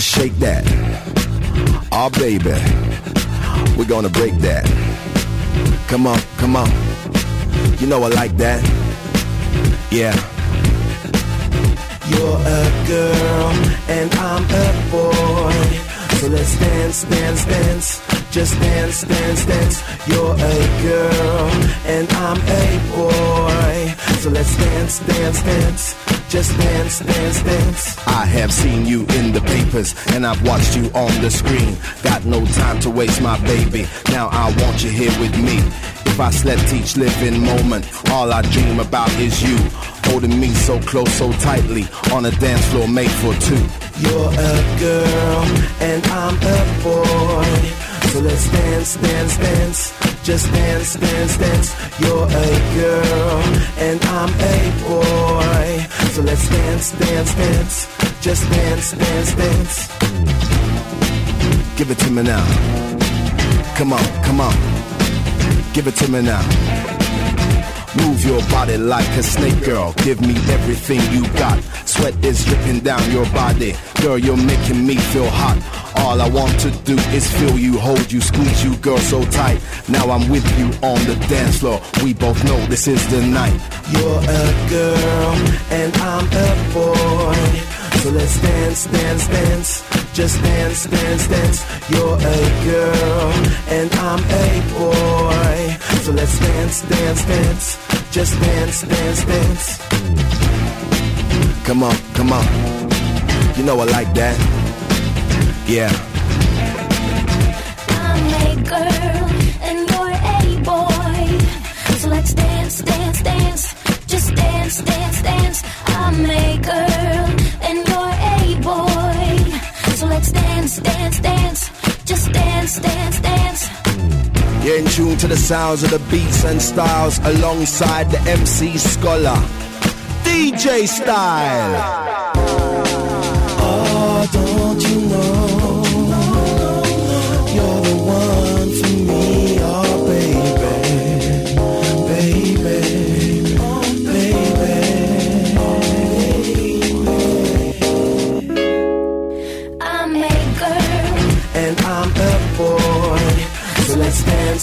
Shake that. Oh, baby. We're gonna break that. Come on, come on. You know I like that. Yeah. You're a girl and I'm a boy. So let's dance, dance, dance. Just dance, dance, dance. You're a girl and I'm a boy. So let's dance, dance, dance. Just dance, dance, dance. I have seen you in the papers and I've watched you on the screen. Got no time to waste, my baby. Now I want you here with me. If I slept each living moment, all I dream about is you. Holding me so close, so tightly on a dance floor made for two. You're a girl and I'm a boy. So let's dance, dance, dance. Just dance, dance, dance. You're a girl and I'm a boy. So let's dance, dance, dance. Just dance, dance, dance. Give it to me now. Come on, come on. Give it to me now. Move your body like a snake, girl. Give me everything you got. Sweat is dripping down your body. Girl, you're making me feel hot. All I want to do is feel you, hold you, squeeze you, girl, so tight. Now I'm with you on the dance floor. We both know this is the night. You're a girl and I'm a boy. So let's dance, dance, dance. Just dance, dance, dance. You're a girl and I'm a boy. So let's dance, dance, dance. Just dance, dance, dance. Come on, come on. You know I like that. Yeah. I'm a girl and you're a boy. So let's dance, dance, dance. Just dance, dance, dance. I'm a girl and you're a boy. So let's dance, dance, dance. Just dance, dance, dance. You're in tune to the sounds of the beats and styles alongside the MC Scholar. DJ Style.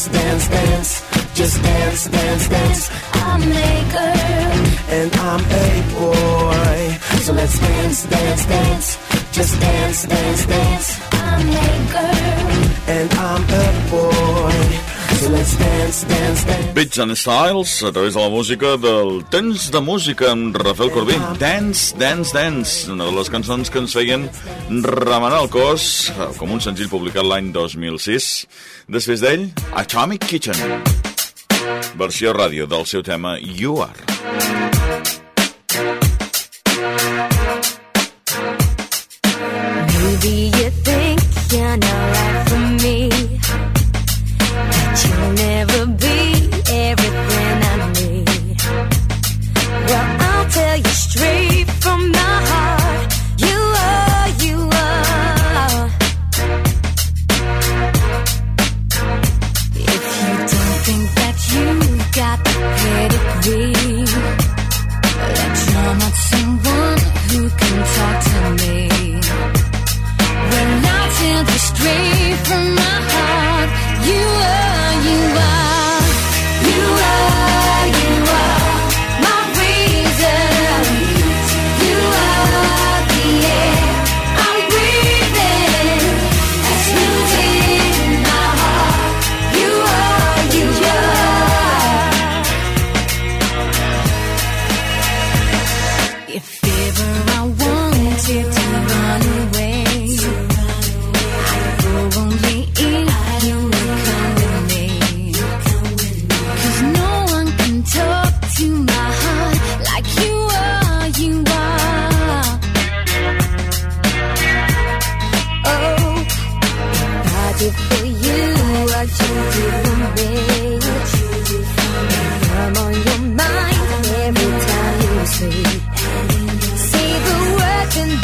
Dance, dance, dance. Just dance, dance, dance. I'm a girl And I'm a boy. So let's dance, dance, dance. Just dance, dance, dance. I'm a girl And I'm a boy. So let's dance, dance, dance. Beats and Styles, a través de la música del Temps de Música amb Rafael Corbí. Dance, Dance, Dance, una de les cançons que ens feien remenar el cos, eh, com un senzill publicat l'any 2006. Després d'ell, Atomic Kitchen, versió ràdio del seu tema You Are.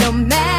no matter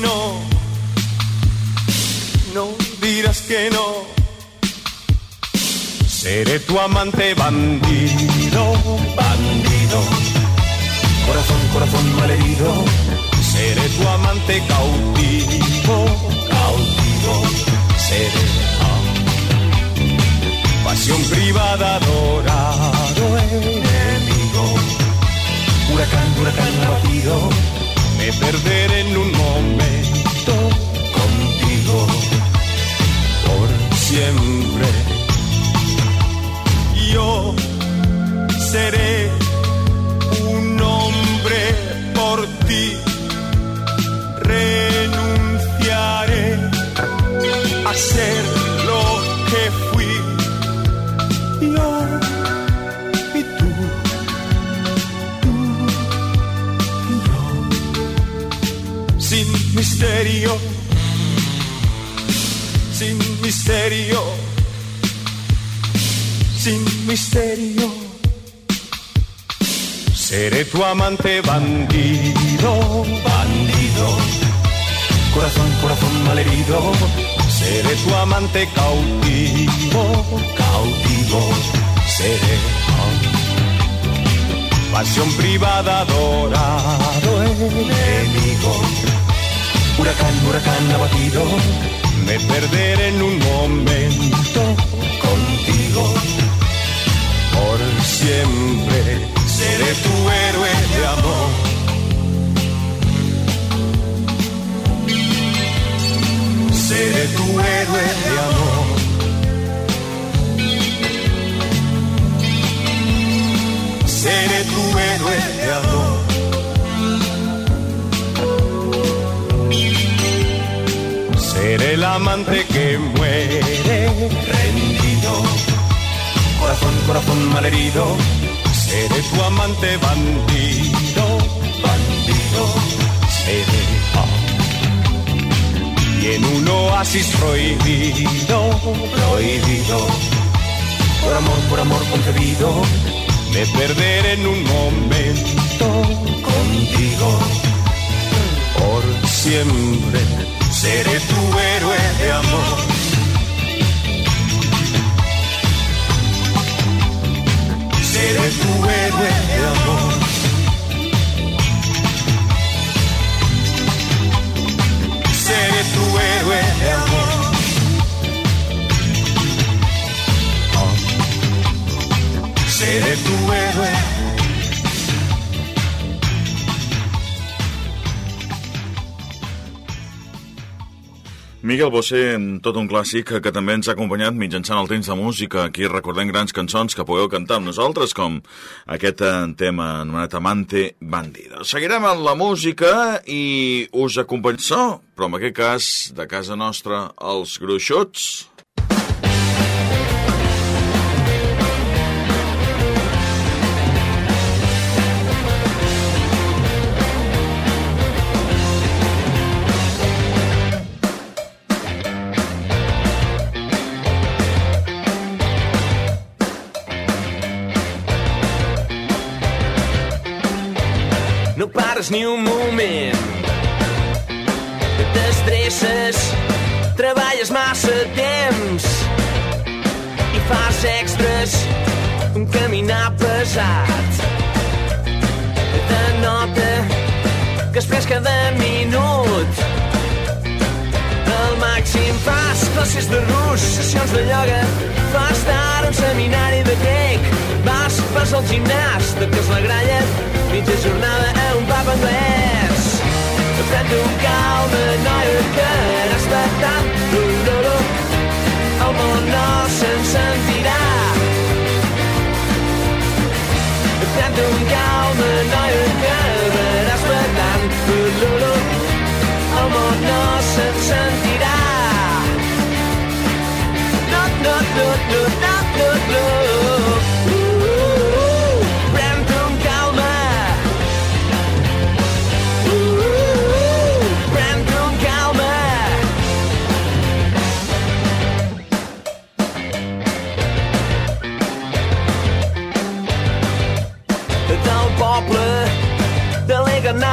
no, no dirás que no. Seré tu amante bandido, bandido. Corazón, corazón malherido. Seré tu amante cautivo, cautivo. Seré pasión privada, adorado enemigo. Huracán, huracán abatido. Me perderé en un momento contigo. Por siempre yo seré un hombre por ti. Renunciaré a ser lo que fui. Yo misterio, sin misterio sin misterio. Seré tu amante bandido, bandido. Corazón, corazón malherido. Seré tu amante cautivo, cautivo. Seré pasión privada, adorado enemigo. Huracán, huracán abatido. Me perderé en un momento contigo. Por siempre seré tu héroe de amor. Seré tu héroe de amor. Seré tu héroe de amor. El amante que muere rendido. Corazón, corazón malherido. Seré tu amante bandido, bandido. Seré. Y en un oasis prohibido, prohibido. Por amor, por amor concebido. Me perderé en un momento contigo por siempre seré tu héroe de amor. Seré tu héroe de amor. Seré tu héroe de amor. Seré tu héroe. Miguel Bosé, tot un clàssic que també ens ha acompanyat mitjançant el temps de música. Aquí recordem grans cançons que podeu cantar amb nosaltres, com aquest eh, tema anomenat Amante Bandida. Seguirem amb la música i us acompanyem, però en aquest cas, de casa nostra, els gruixots. Pares ni un moment. T'estresses, treballes massa temps i fas extras un caminar pesat. Te nota que es pres cada minut al màxim fas classes de rus, sessions de ioga, fas tard un seminari de grec, vas, vas al gimnàs, toques la gralla, mitja jornada a un pub anglès. Pren-te un calma, noia, que n'has estat doloro, el món no se'n sentirà. Pren-te un calma, noia, que veràs patant doloro, el món no se'n sentirà. No, no, no, no, no, no, no.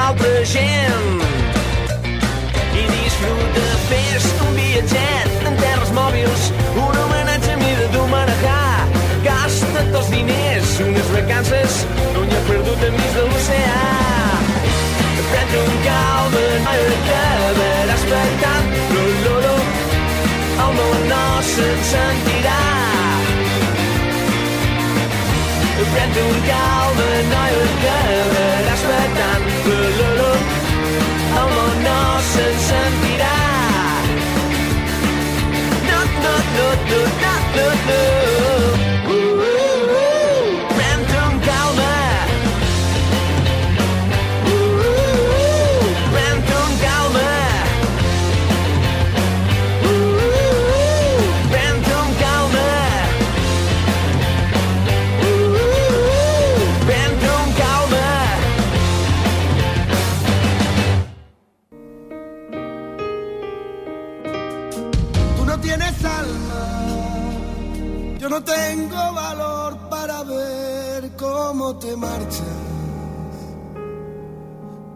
Altra gent i disfruta fes un viatget en terres mòbils, un homenatge a mida d'Humanahà. Gasta't els diners, unes vacances, un lloc perdut enmig de l'oceà. Pren-te un calma, noia, que veràs pecant, lo, lo, lo, el món no se'n sentirà. Pren-te un calma, noia, que look, look. Yo no tengo valor para ver cómo te marchas,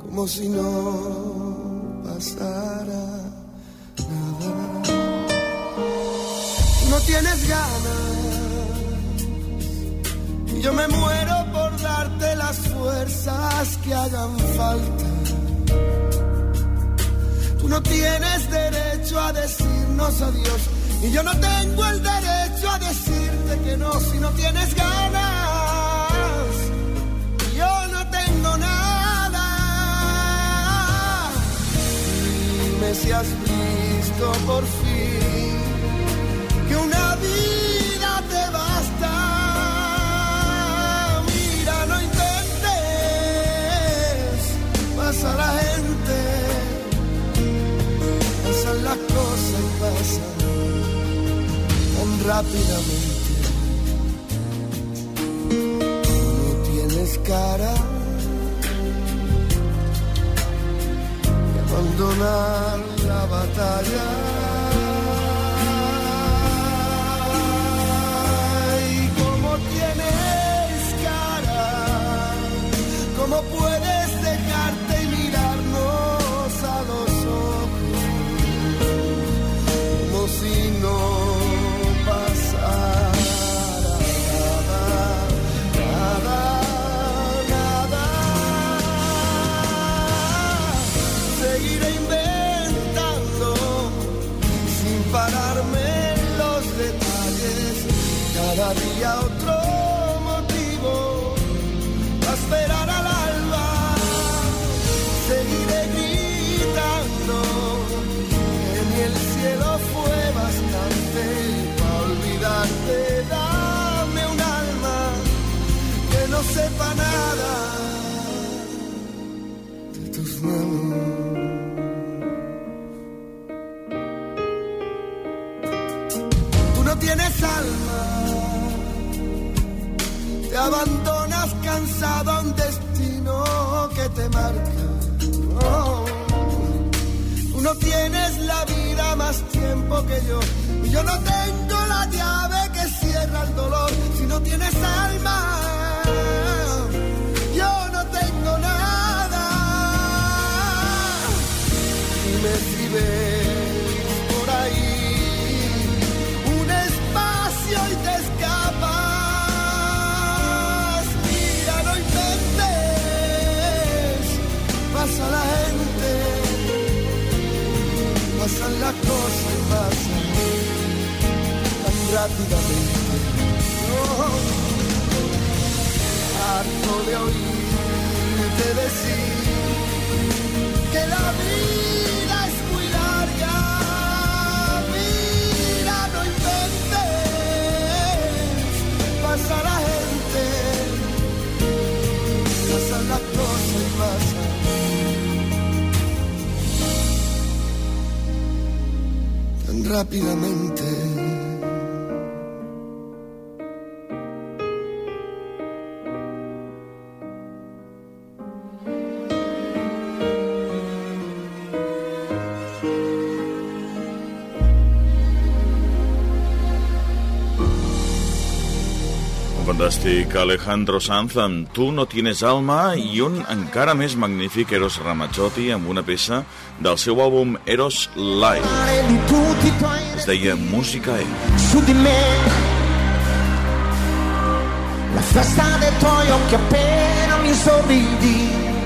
como si no pasara nada. No tienes ganas, y yo me muero por darte las fuerzas que hagan falta. Tú no tienes derecho a decirnos adiós. Y yo no tengo el derecho a decirte que no si no tienes ganas. Yo no tengo nada. Dime si has visto por fin que una vida te basta. Mira, no intentes. Pasa la gente pasan las cosas y pasan rápidamente. No tienes cara de abandonar la batalla. Y como tienes cara, ¿cómo puedes no rápidamente. Harto de oírte decir que la vida es muy larga. Mira, no inventes, pasa la gente, pasan las cosas y pasan. rápidamente. Fantàstic Alejandro Sanz amb Tu no tienes alma i un encara més magnífic Eros Ramazzotti amb una peça del seu àlbum Eros Live. Es deia Música E. su di me la festa dei tuoi occhi appena mi sorridi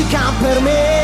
musica per me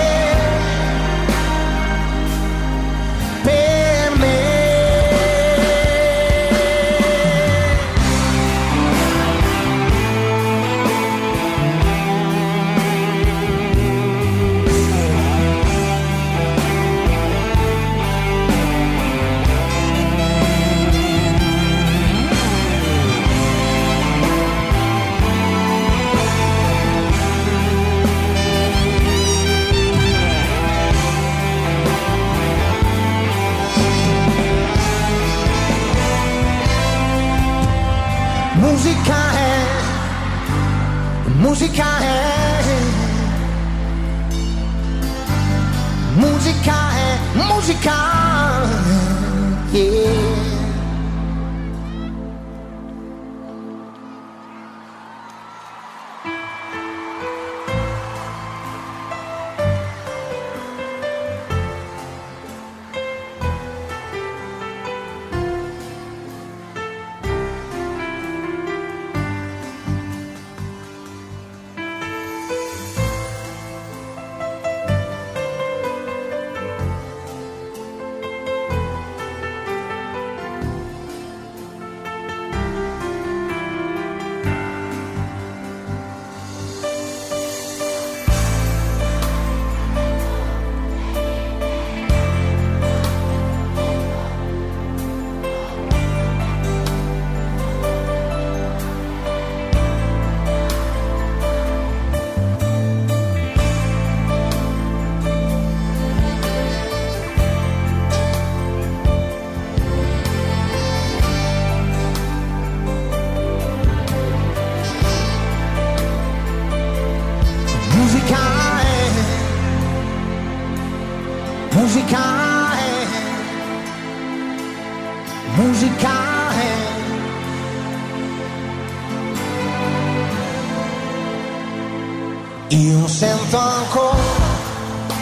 sento ancora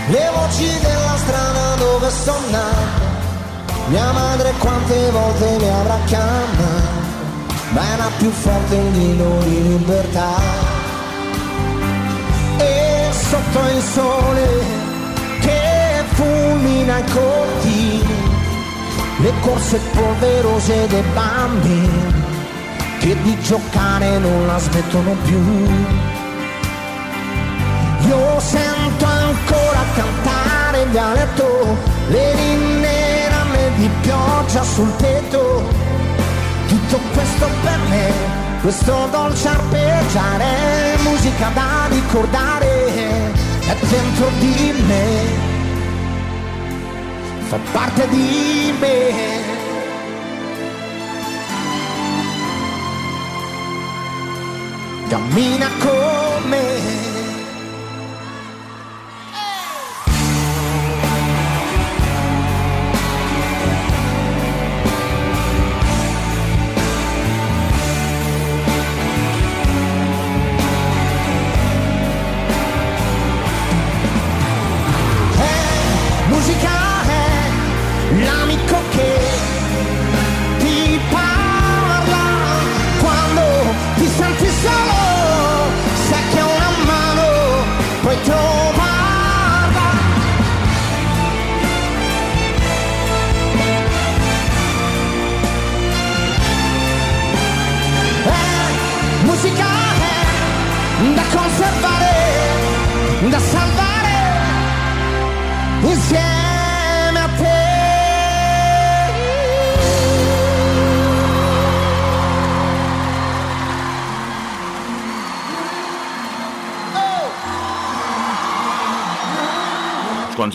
le voci della Mia madre quante volte mi avrà chiamato, ma era più forte di libertà. E sotto il sole che fulmina i cortili, le corse polverose dei bambini che di giocare non la smettono più. Io sento ancora cantare in dialetto le rinne rame di pioggia sul tetto. Tutto questo per me, questo dolce arpeggiare, musica da ricordare, è dentro di me, fa parte di me. cammina con me.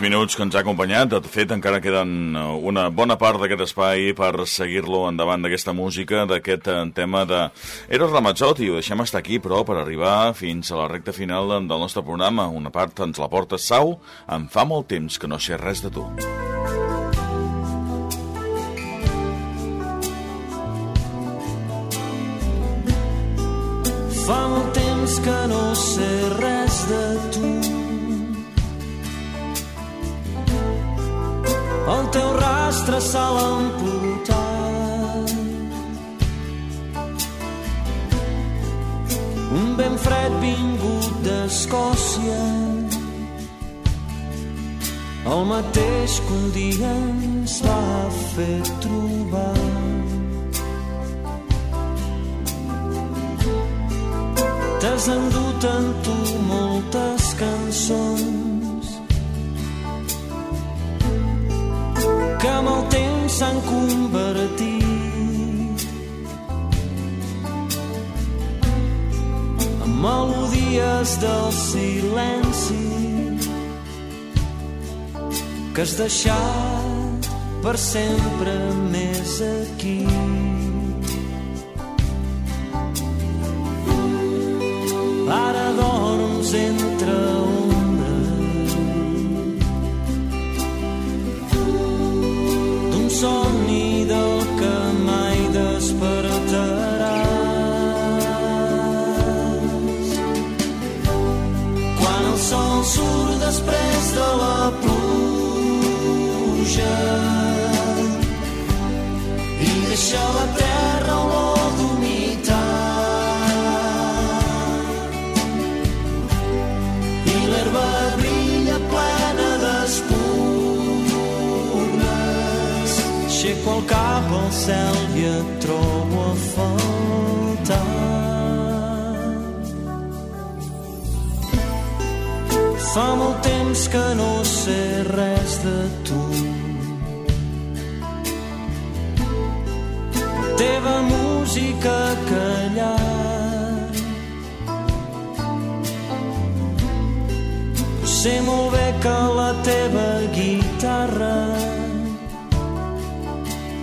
Minuts que ens ha acompanyat. De fet, encara queden eh, una bona part d'aquest espai per seguir-lo endavant d'aquesta música, d'aquest eh, tema de Eros Ramazzotti. Ho deixem estar aquí, però, per arribar fins a la recta final del nostre programa. Una part ens la porta Sau. Em fa molt temps que no sé res de tu. Fa molt temps que no sé res de tu. El teu rastre se l'ha emportat. Un vent fred vingut d'Escòcia el mateix que un dia ens va fer trobar. T'has endut en tu moltes cançons que amb el temps s'han convertit en melodies del silenci que has deixat per sempre més aquí. Cel i et trobo a faltar. Fa molt temps que no sé res de tu. Teva música ha callat Sé molt bé que la teva guitarra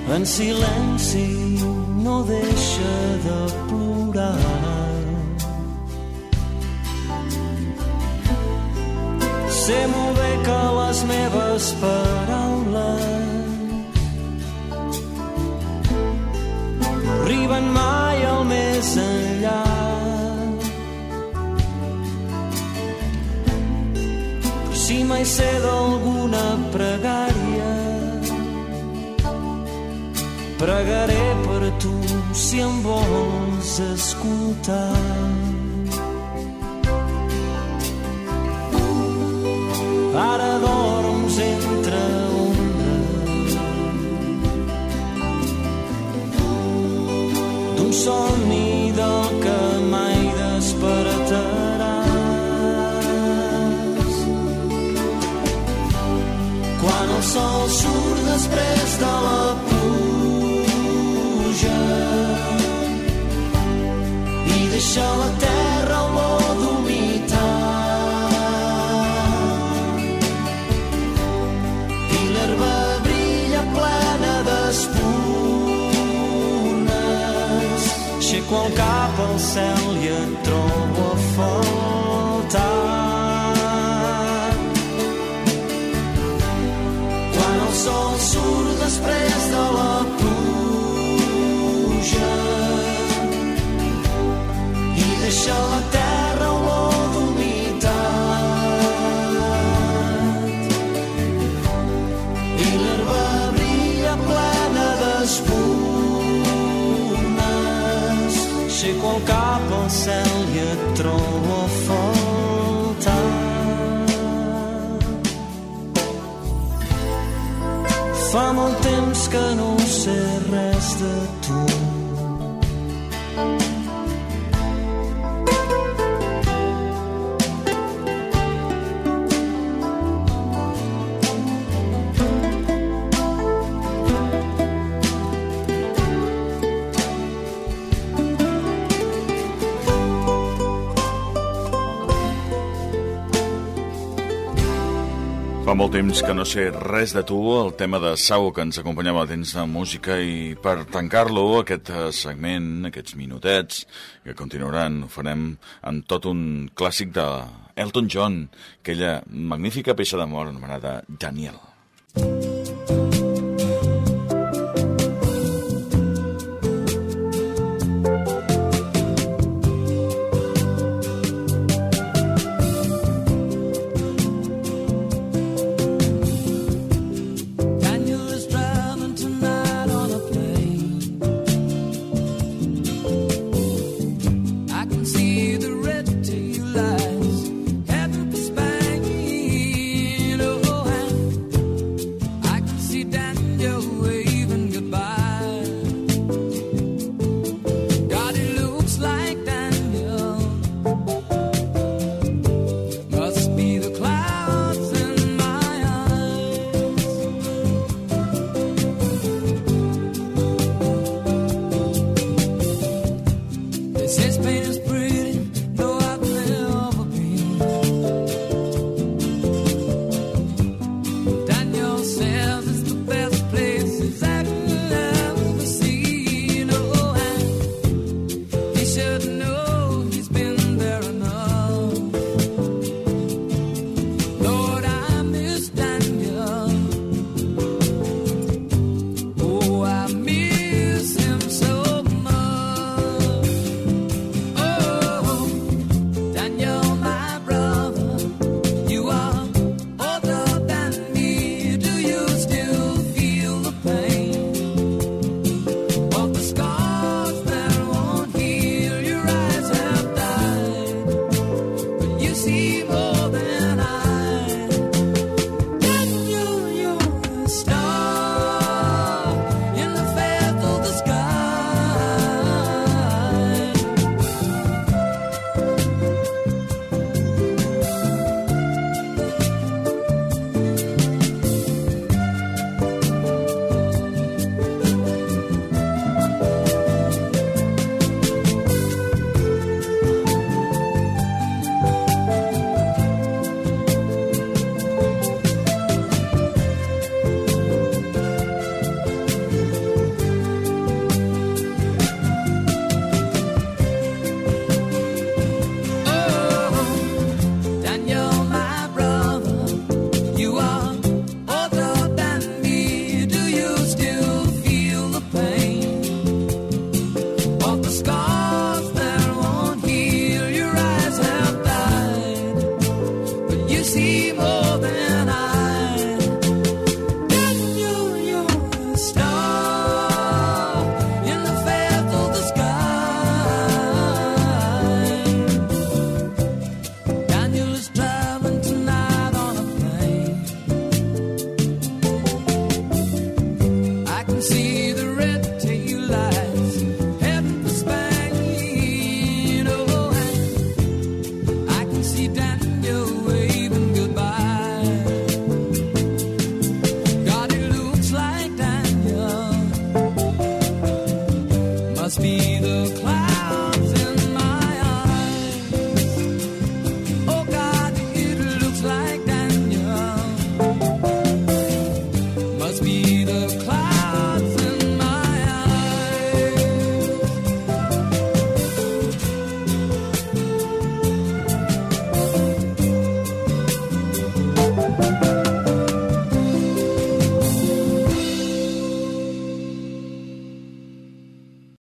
en silenci no deixa de plorar. Sé molt bé que les meves paraules no arriben mai al més enllà. Si mai sé d'alguna pregària pregaré per tu si em vols escoltar. Ara dorms entre ombres d'un somni del que mai despertaràs. Quan el sol surt després de la deixa la terra olor d'humitat. I l'herba brilla plena d'espunes aixeco el cap al cel i et trobo a faltar deixa la terra olor d'humitat i l'herba brilla plena d'espunes aixeco el cap al cel i et trobo molt temps que no sé res de tu, el tema de Sau que ens acompanyava temps de música i per tancar-lo, aquest eh, segment, aquests minutets que continuaran, ho farem amb tot un clàssic de Elton John, aquella magnífica peça d'amor anomenada Daniel. Daniel